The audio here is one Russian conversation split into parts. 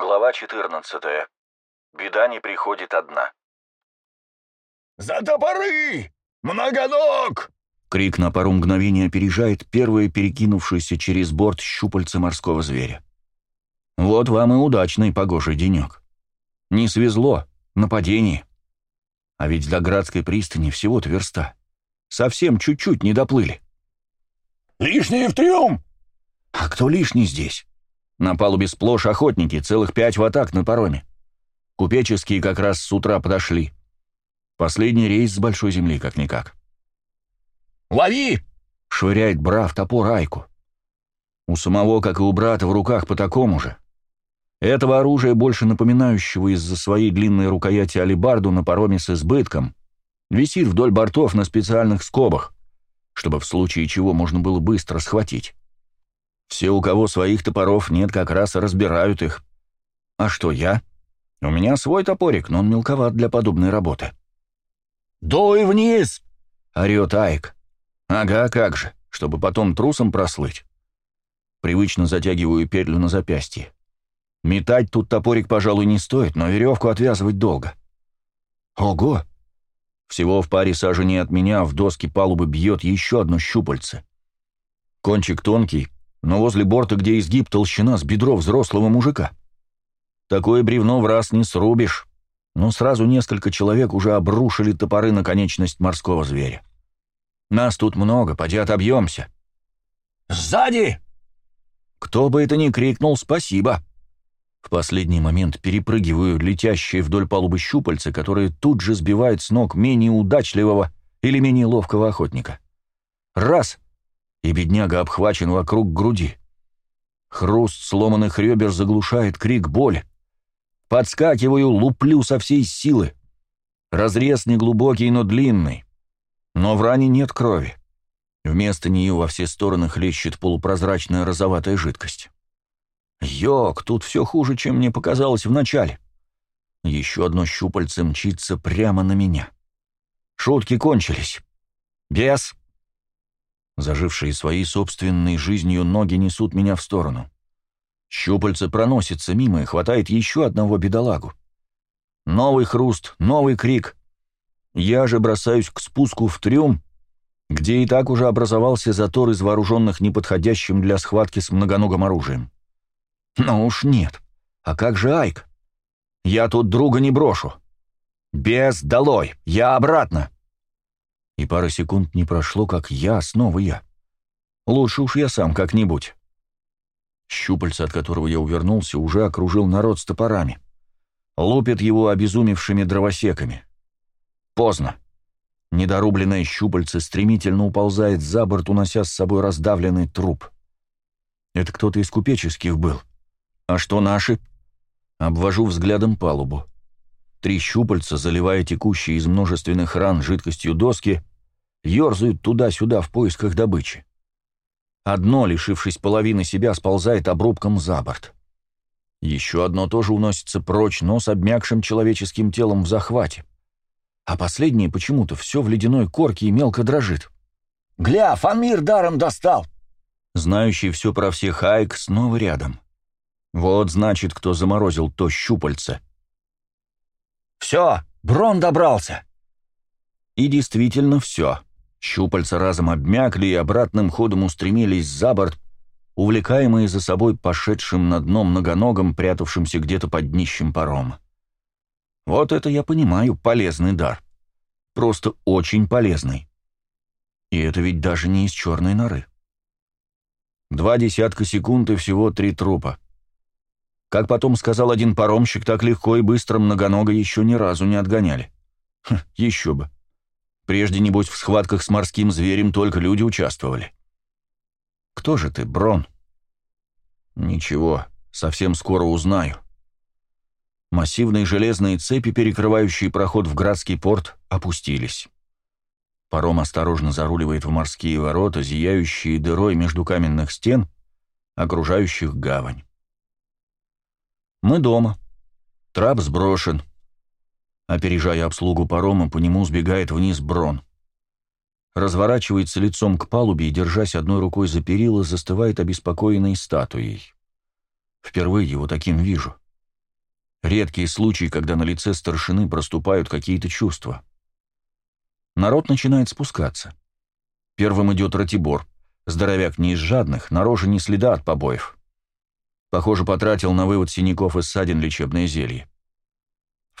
Глава 14. Беда не приходит одна. «За топоры! Многоног!» Крик на пару мгновений опережает первое перекинувшееся через борт щупальце морского зверя. Вот вам и удачный погожий денек. Не свезло, нападение. А ведь до Градской пристани всего-то верста. Совсем чуть-чуть не доплыли. «Лишние в трюм!» А кто лишний здесь? На палубе сплошь охотники, целых пять в атак на пароме. Купеческие как раз с утра подошли. Последний рейс с большой земли, как-никак. «Лови!» — швыряет Брав топор Айку. У самого, как и у брата, в руках по такому же. Этого оружия, больше напоминающего из-за своей длинной рукояти алибарду на пароме с избытком, висит вдоль бортов на специальных скобах, чтобы в случае чего можно было быстро схватить. Все, у кого своих топоров нет, как раз разбирают их. А что я? У меня свой топорик, но он мелковат для подобной работы. «Дуй вниз!» — орет Айк. «Ага, как же, чтобы потом трусом прослыть». Привычно затягиваю петлю на запястье. Метать тут топорик, пожалуй, не стоит, но веревку отвязывать долго. Ого! Всего в паре саженей от меня в доски палубы бьет еще одно щупальце. Кончик тонкий, но возле борта, где изгиб, толщина с бедро взрослого мужика. Такое бревно в раз не срубишь, но сразу несколько человек уже обрушили топоры на конечность морского зверя. Нас тут много, поди отобьемся. «Сзади!» Кто бы это ни крикнул, спасибо. В последний момент перепрыгиваю летящие вдоль палубы щупальца, которые тут же сбивают с ног менее удачливого или менее ловкого охотника. Раз — и бедняга обхвачен вокруг груди. Хруст сломанных ребер заглушает крик боли. Подскакиваю, луплю со всей силы. Разрез неглубокий, но длинный. Но в ране нет крови. Вместо нее во все стороны хлещет полупрозрачная розоватая жидкость. Йок, тут все хуже, чем мне показалось вначале. Еще одно щупальце мчится прямо на меня. Шутки кончились. Бес, Зажившие своей собственной жизнью ноги несут меня в сторону. Щупальце проносится мимо и хватает еще одного бедолагу. Новый хруст, новый крик. Я же бросаюсь к спуску в трюм, где и так уже образовался затор из вооруженных неподходящим для схватки с многоногим оружием. Но уж нет. А как же Айк? Я тут друга не брошу. Без долой, я обратно и пара секунд не прошло, как я, снова я. Лучше уж я сам как-нибудь. Щупальце, от которого я увернулся, уже окружил народ с топорами. Лупит его обезумевшими дровосеками. Поздно. Недорубленное щупальце стремительно уползает за борт, унося с собой раздавленный труп. Это кто-то из купеческих был. А что наши? Обвожу взглядом палубу. Три щупальца, заливая текущие из множественных ран жидкостью доски, ерзают туда-сюда в поисках добычи. Одно, лишившись половины себя, сползает обрубком за борт. Еще одно тоже уносится прочь, но с обмякшим человеческим телом в захвате. А последнее почему-то все в ледяной корке и мелко дрожит. «Гля, Фанмир даром достал!» Знающий все про всех Айк снова рядом. Вот значит, кто заморозил то щупальце. «Все, Брон добрался!» И действительно все. Щупальца разом обмякли и обратным ходом устремились за борт, увлекаемые за собой пошедшим на дно многоногом, прятавшимся где-то под днищем парома. Вот это я понимаю, полезный дар. Просто очень полезный. И это ведь даже не из черной норы. Два десятка секунд и всего три трупа. Как потом сказал один паромщик, так легко и быстро многонога еще ни разу не отгоняли. Хм, еще бы. Прежде, небось, в схватках с морским зверем только люди участвовали. Кто же ты, Брон? Ничего, совсем скоро узнаю. Массивные железные цепи, перекрывающие проход в Градский порт, опустились. Паром осторожно заруливает в морские ворота, зияющие дырой между каменных стен, окружающих гавань. Мы дома. Трап сброшен. Опережая обслугу парома, по нему сбегает вниз Брон. Разворачивается лицом к палубе и, держась одной рукой за перила, застывает обеспокоенной статуей. Впервые его таким вижу. Редкие случаи, когда на лице старшины проступают какие-то чувства. Народ начинает спускаться. Первым идет Ратибор. Здоровяк не из жадных, на роже не следа от побоев. Похоже, потратил на вывод синяков и ссадин лечебное зелье.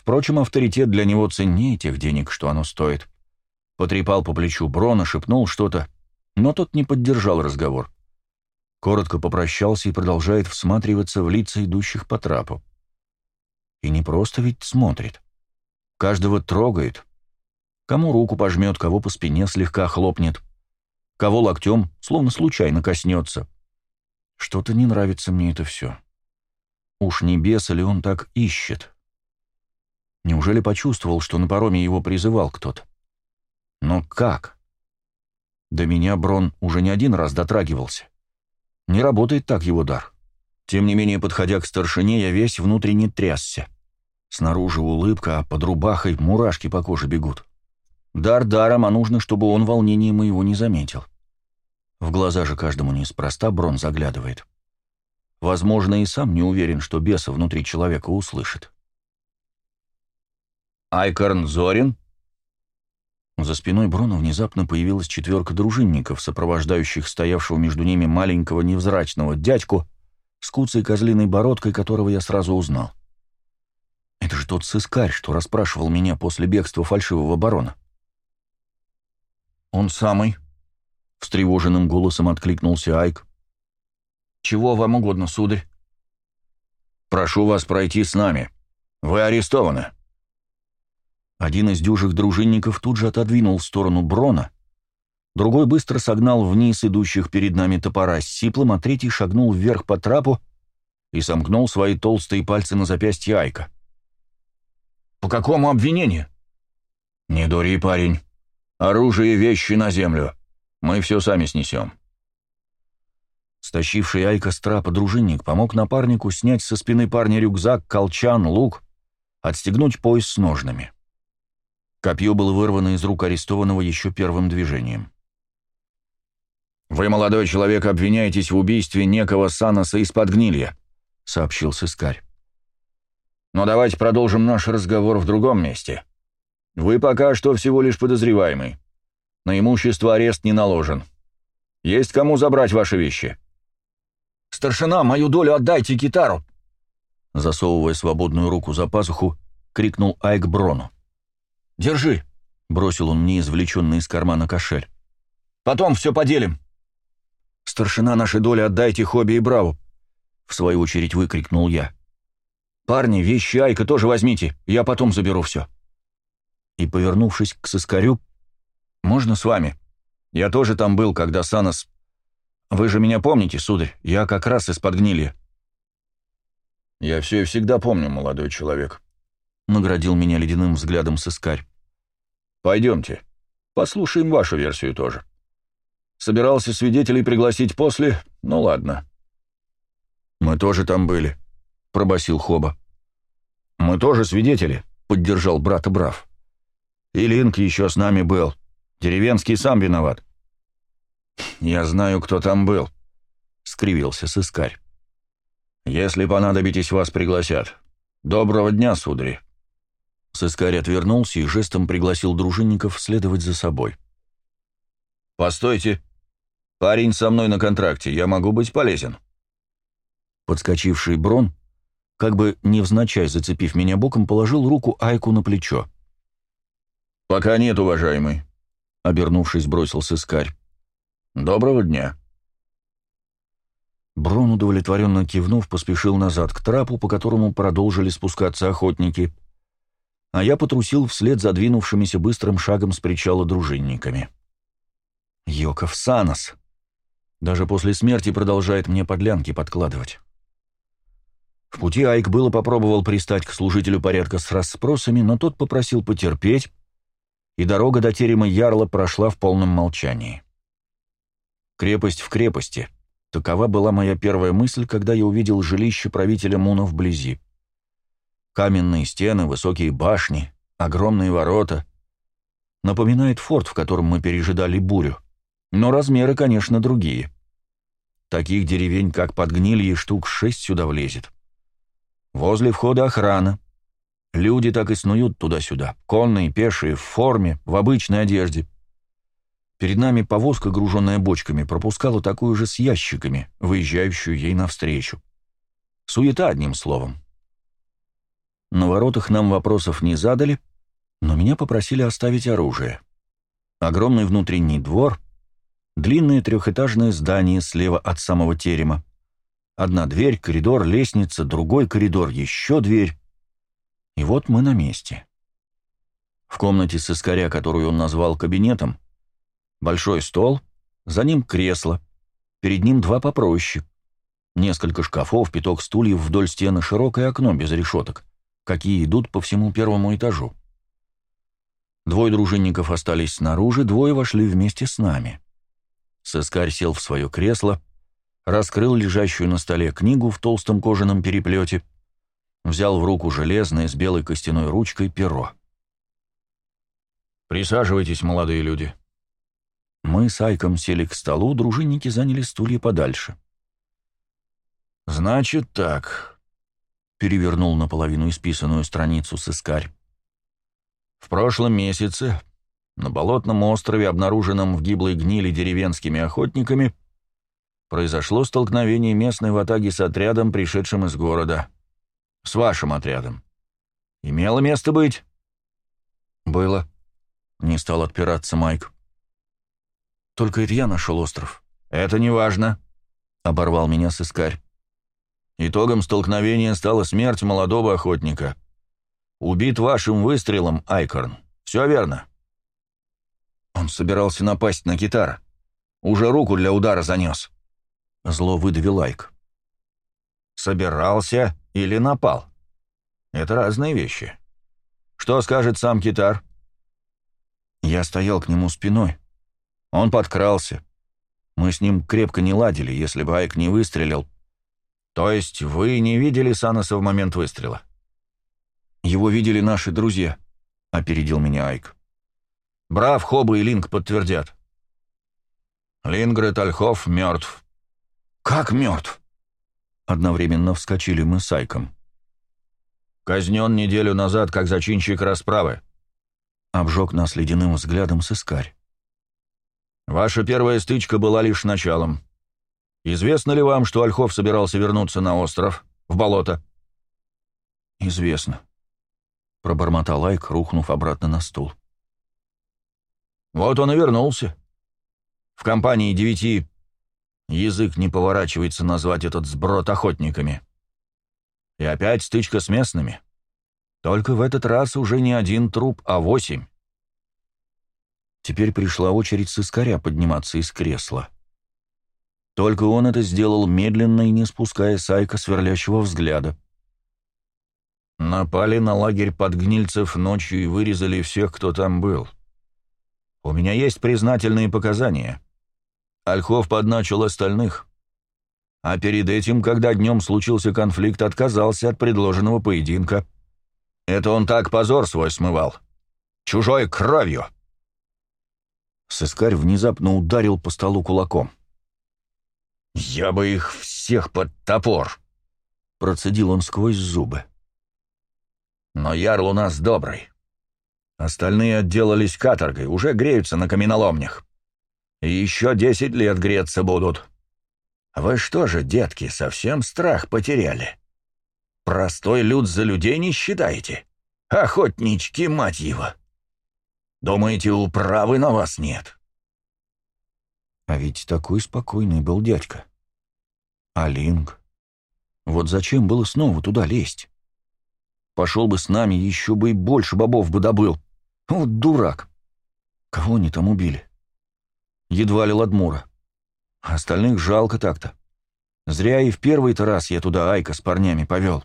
Впрочем, авторитет для него ценнее тех денег, что оно стоит. Потрепал по плечу Брона, шепнул что-то, но тот не поддержал разговор. Коротко попрощался и продолжает всматриваться в лица идущих по трапу. И не просто ведь смотрит. Каждого трогает. Кому руку пожмет, кого по спине слегка хлопнет, кого локтем, словно случайно коснется. Что-то не нравится мне это все. Уж не бес ли он так ищет? Неужели почувствовал, что на пароме его призывал кто-то? Но как? До меня Брон уже не один раз дотрагивался. Не работает так его дар. Тем не менее, подходя к старшине, я весь внутренне трясся. Снаружи улыбка, а под рубахой мурашки по коже бегут. Дар даром, а нужно, чтобы он волнение моего не заметил. В глаза же каждому неспроста Брон заглядывает. Возможно, и сам не уверен, что беса внутри человека услышит. «Айкорн Зорин?» За спиной Брона внезапно появилась четверка дружинников, сопровождающих стоявшего между ними маленького невзрачного дядьку с куцей козлиной бородкой, которого я сразу узнал. Это же тот сыскарь, что расспрашивал меня после бегства фальшивого барона. «Он самый», — встревоженным голосом откликнулся Айк. «Чего вам угодно, сударь?» «Прошу вас пройти с нами. Вы арестованы». Один из дюжих дружинников тут же отодвинул в сторону Брона, другой быстро согнал вниз идущих перед нами топора с сиплом, а третий шагнул вверх по трапу и сомкнул свои толстые пальцы на запястье Айка. «По какому обвинению?» «Не дури, парень. Оружие вещи на землю. Мы все сами снесем». Стащивший Айка с трапа дружинник помог напарнику снять со спины парня рюкзак, колчан, лук, отстегнуть пояс с ножными. Копье было вырвано из рук арестованного еще первым движением. «Вы, молодой человек, обвиняетесь в убийстве некого Саноса из-под гнилья», — сообщил сыскарь. «Но давайте продолжим наш разговор в другом месте. Вы пока что всего лишь подозреваемый. На имущество арест не наложен. Есть кому забрать ваши вещи?» «Старшина, мою долю отдайте гитару!» Засовывая свободную руку за пазуху, крикнул Айк Брону. «Держи», — бросил он мне извлеченный из кармана кошель. «Потом все поделим». «Старшина нашей доли отдайте Хобби и Браву», — в свою очередь выкрикнул я. «Парни, вещи Айка тоже возьмите, я потом заберу все». И, повернувшись к соскарю, «Можно с вами? Я тоже там был, когда Санос... Вы же меня помните, сударь, я как раз из-под гнилья». «Я все и всегда помню, молодой человек», — наградил меня ледяным взглядом сыскарь. Пойдемте. Послушаем вашу версию тоже. Собирался свидетелей пригласить после? Ну ладно. Мы тоже там были, пробасил Хоба. Мы тоже свидетели, поддержал брата Брав. И Линк еще с нами был. Деревенский сам виноват. Я знаю, кто там был, скривился сыскарь. Если понадобитесь, вас пригласят. Доброго дня, судари. Сыскарь отвернулся и жестом пригласил дружинников следовать за собой. «Постойте. Парень со мной на контракте, я могу быть полезен». Подскочивший Брон, как бы невзначай зацепив меня боком, положил руку Айку на плечо. «Пока нет, уважаемый», — обернувшись, бросил сыскарь. «Доброго дня». Брон, удовлетворенно кивнув, поспешил назад к трапу, по которому продолжили спускаться охотники — а я потрусил вслед за двинувшимися быстрым шагом с причала дружинниками. Йоков Санос. Даже после смерти продолжает мне подлянки подкладывать. В пути Айк было попробовал пристать к служителю порядка с расспросами, но тот попросил потерпеть, и дорога до терема Ярла прошла в полном молчании. Крепость в крепости. Такова была моя первая мысль, когда я увидел жилище правителя Муна вблизи. Каменные стены, высокие башни, огромные ворота. Напоминает форт, в котором мы пережидали бурю. Но размеры, конечно, другие. Таких деревень, как Подгнилье, штук шесть сюда влезет. Возле входа охрана. Люди так и снуют туда-сюда, конные, пешие, в форме, в обычной одежде. Перед нами повозка, груженная бочками, пропускала такую же с ящиками, выезжающую ей навстречу. Суета, одним словом. На воротах нам вопросов не задали, но меня попросили оставить оружие. Огромный внутренний двор, длинное трехэтажное здание слева от самого терема. Одна дверь, коридор, лестница, другой коридор, еще дверь. И вот мы на месте. В комнате сыскаря, которую он назвал кабинетом, большой стол, за ним кресло, перед ним два попроще. Несколько шкафов, пяток стульев вдоль стены, широкое окно без решеток, какие идут по всему первому этажу. Двое дружинников остались снаружи, двое вошли вместе с нами. Сыскарь сел в свое кресло, раскрыл лежащую на столе книгу в толстом кожаном переплете, взял в руку железное с белой костяной ручкой перо. «Присаживайтесь, молодые люди». Мы с Айком сели к столу, дружинники заняли стулья подальше. «Значит так», — перевернул наполовину исписанную страницу сыскарь. «В прошлом месяце на болотном острове, обнаруженном в гиблой гнили деревенскими охотниками, произошло столкновение местной ватаги с отрядом, пришедшим из города. С вашим отрядом. Имело место быть?» «Было», — не стал отпираться Майк. «Только это я нашел остров». «Это не важно», — оборвал меня сыскарь. Итогом столкновения стала смерть молодого охотника. Убит вашим выстрелом, Айкорн. Все верно. Он собирался напасть на гитара. Уже руку для удара занес. Зло выдавил Айк. Собирался или напал? Это разные вещи. Что скажет сам китар? Я стоял к нему спиной. Он подкрался. Мы с ним крепко не ладили, если бы Айк не выстрелил. То есть вы не видели Саноса в момент выстрела? Его видели наши друзья, опередил меня Айк. Брав, Хоба и Линк подтвердят. Лингрет Ольхов мертв. Как мертв? Одновременно вскочили мы с Айком. Казнен неделю назад, как зачинщик расправы. Обжег нас ледяным взглядом сыскарь. Ваша первая стычка была лишь началом. Известно ли вам, что Ольхов собирался вернуться на остров, в болото? Известно. Пробормотал Айк, рухнув обратно на стул. Вот он и вернулся. В компании девяти язык не поворачивается назвать этот сброд охотниками. И опять стычка с местными. Только в этот раз уже не один труп, а восемь. Теперь пришла очередь сыскаря подниматься из кресла. Только он это сделал медленно и не спуская Сайка сверлящего взгляда. Напали на лагерь подгнильцев ночью и вырезали всех, кто там был. У меня есть признательные показания. Ольхов подначил остальных. А перед этим, когда днем случился конфликт, отказался от предложенного поединка. Это он так позор свой смывал. Чужой кровью. Сыскарь внезапно ударил по столу кулаком. «Я бы их всех под топор!» Процедил он сквозь зубы. «Но Ярл у нас добрый. Остальные отделались каторгой, уже греются на каменоломнях. И еще десять лет греться будут. Вы что же, детки, совсем страх потеряли? Простой люд за людей не считаете? Охотнички, мать его! Думаете, управы на вас нет?» А ведь такой спокойный был дядька. А Линк? Вот зачем было снова туда лезть? Пошел бы с нами, еще бы и больше бобов бы добыл. Вот дурак. Кого они там убили? Едва ли Ладмура. А остальных жалко так-то. Зря и в первый-то раз я туда Айка с парнями повел.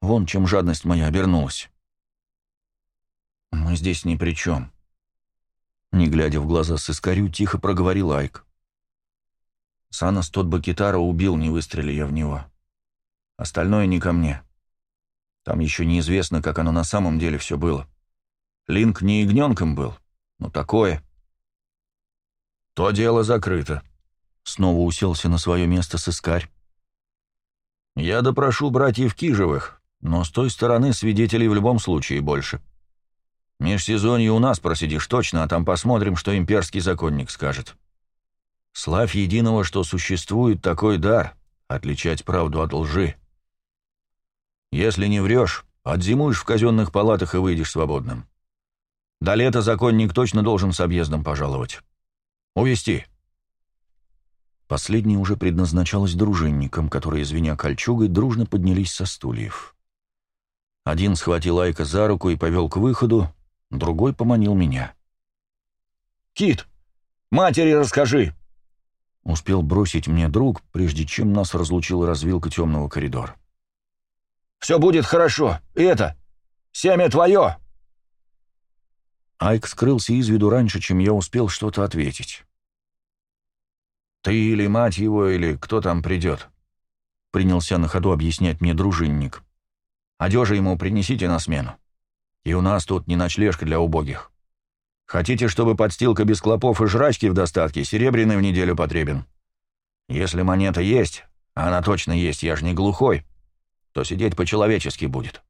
Вон чем жадность моя обернулась. Мы здесь ни при чем. Не глядя в глаза сыскарю, тихо проговорил Айк. Санас тот Бакитара убил, не выстрели я в него. Остальное не ко мне. Там еще неизвестно, как оно на самом деле все было. Линк не ягненком был, но такое. То дело закрыто. Снова уселся на свое место сыскарь. Я допрошу братьев Кижевых, но с той стороны свидетелей в любом случае больше. Межсезонье у нас просидишь точно, а там посмотрим, что имперский законник скажет. Славь единого, что существует такой дар — отличать правду от лжи. Если не врешь, отзимуешь в казенных палатах и выйдешь свободным. До лета законник точно должен с объездом пожаловать. Увести. Последнее уже предназначалось дружинникам, которые, звеня кольчугой, дружно поднялись со стульев. Один схватил Айка за руку и повел к выходу, другой поманил меня. «Кит, матери расскажи!» Успел бросить мне друг, прежде чем нас разлучила развилка темного коридора. «Все будет хорошо. И это... Семя твое!» Айк скрылся из виду раньше, чем я успел что-то ответить. «Ты или мать его, или кто там придет?» — принялся на ходу объяснять мне дружинник. «Одежи ему принесите на смену. И у нас тут не ночлежка для убогих. Хотите, чтобы подстилка без клопов и жрачки в достатке, серебряный в неделю потребен? Если монета есть, а она точно есть, я ж не глухой, то сидеть по-человечески будет.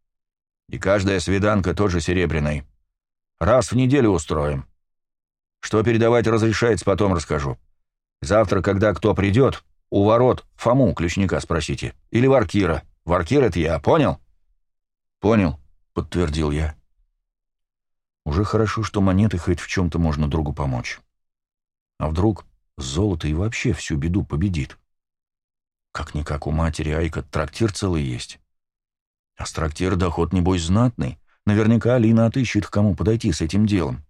И каждая свиданка тоже серебряной. Раз в неделю устроим. Что передавать разрешается, потом расскажу. Завтра, когда кто придет, у ворот Фому, ключника, спросите. Или Варкира. Варкир — это я, понял?» «Понял», — подтвердил я. «Уже хорошо, что монеты хоть в чем-то можно другу помочь. А вдруг золото и вообще всю беду победит? Как-никак у матери Айка трактир целый есть. А с трактира доход, небось, знатный. Наверняка Алина отыщет, к кому подойти с этим делом.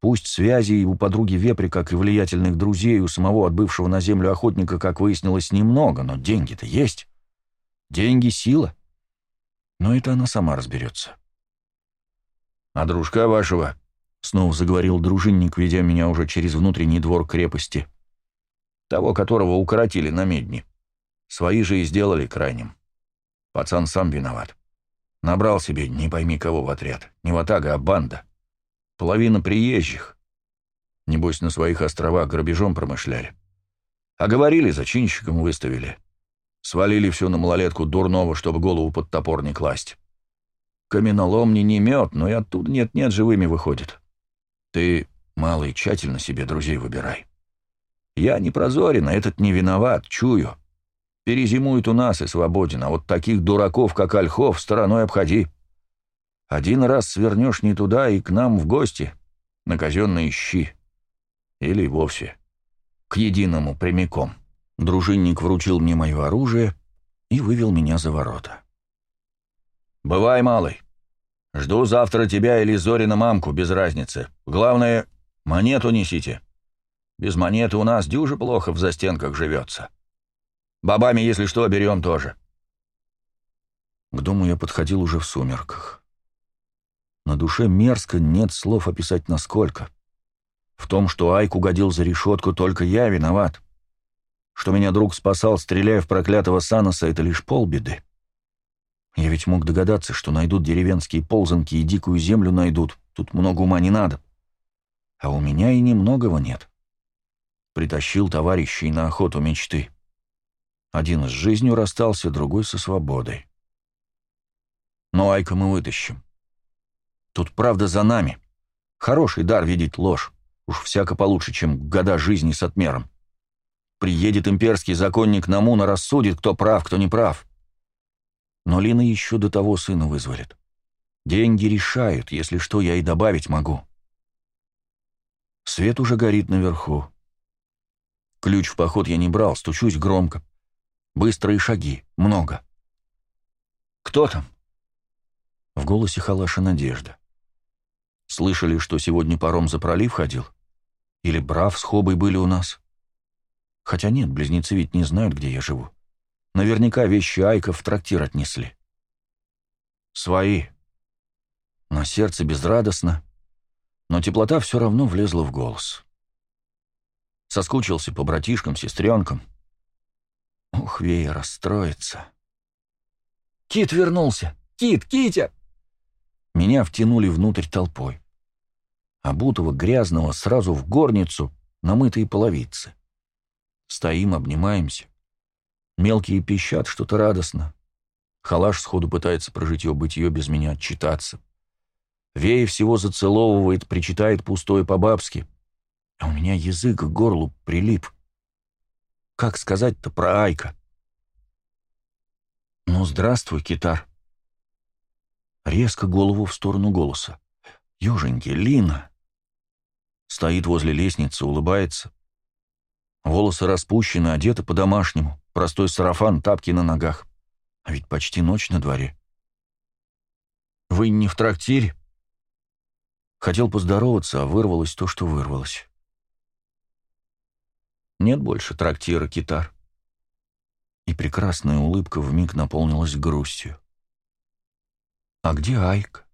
Пусть связей у подруги Вепри, как и влиятельных друзей у самого отбывшего на землю охотника, как выяснилось, немного, но деньги-то есть. Деньги — сила. Но это она сама разберется. «А дружка вашего?» — снова заговорил дружинник, ведя меня уже через внутренний двор крепости. «Того, которого укоротили на медне. Свои же и сделали крайним. Пацан сам виноват. Набрал себе не пойми кого в отряд. Не ватага, а банда. Половина приезжих. Небось, на своих островах грабежом промышляли. А говорили, зачинщиком выставили. Свалили все на малолетку дурного, чтобы голову под топор не класть. Каменоломни не мед, но и оттуда нет-нет живыми выходит. Ты, малый, тщательно себе друзей выбирай. Я не прозорен, а этот не виноват, чую. Перезимует у нас и свободен, а вот таких дураков, как Ольхов, стороной обходи. Один раз свернешь не туда и к нам в гости, на казенные щи. Или вовсе к единому прямиком. Дружинник вручил мне мое оружие и вывел меня за ворота. «Бывай, малый. Жду завтра тебя или Зорина мамку, без разницы. Главное, монету несите. Без монеты у нас дюже плохо в застенках живется. Бабами, если что, берем тоже». К дому я подходил уже в сумерках. На душе мерзко, нет слов описать насколько. В том, что Айк угодил за решетку, только я виноват. Что меня друг спасал, стреляя в проклятого Саноса, это лишь полбеды. Я ведь мог догадаться, что найдут деревенские ползанки и дикую землю найдут. Тут много ума не надо. А у меня и немногого нет. Притащил товарищей на охоту мечты. Один с жизнью расстался, другой со свободой. Но Айка мы вытащим. Тут правда за нами. Хороший дар видеть ложь. Уж всяко получше, чем года жизни с отмером. Приедет имперский законник Намуна, рассудит, кто прав, кто не прав. Но Лина еще до того сына вызволит. Деньги решают, если что, я и добавить могу. Свет уже горит наверху. Ключ в поход я не брал, стучусь громко. Быстрые шаги, много. «Кто там?» В голосе Халаша надежда. Слышали, что сегодня паром за пролив ходил? Или Брав с Хобой были у нас? Хотя нет, близнецы ведь не знают, где я живу. Наверняка вещи Айка в трактир отнесли. Свои. На сердце безрадостно, но теплота все равно влезла в голос. Соскучился по братишкам, сестренкам. Ух, Вея расстроится. «Кит вернулся! Кит, Китя!» Меня втянули внутрь толпой. Обутого грязного сразу в горницу, намытые половицы. Стоим, обнимаемся. Мелкие пищат что-то радостно. Халаш сходу пытается прожить его бытие без меня отчитаться. Вея всего зацеловывает, причитает пустое по-бабски. А у меня язык к горлу прилип. Как сказать-то про Айка? «Ну, здравствуй, китар». Резко голову в сторону голоса. «Юженьки, Лина!» Стоит возле лестницы, улыбается. Волосы распущены, одеты по-домашнему. Простой сарафан, тапки на ногах. А ведь почти ночь на дворе. «Вы не в трактире?» Хотел поздороваться, а вырвалось то, что вырвалось. Нет больше трактира китар. И прекрасная улыбка вмиг наполнилась грустью. А где Айк?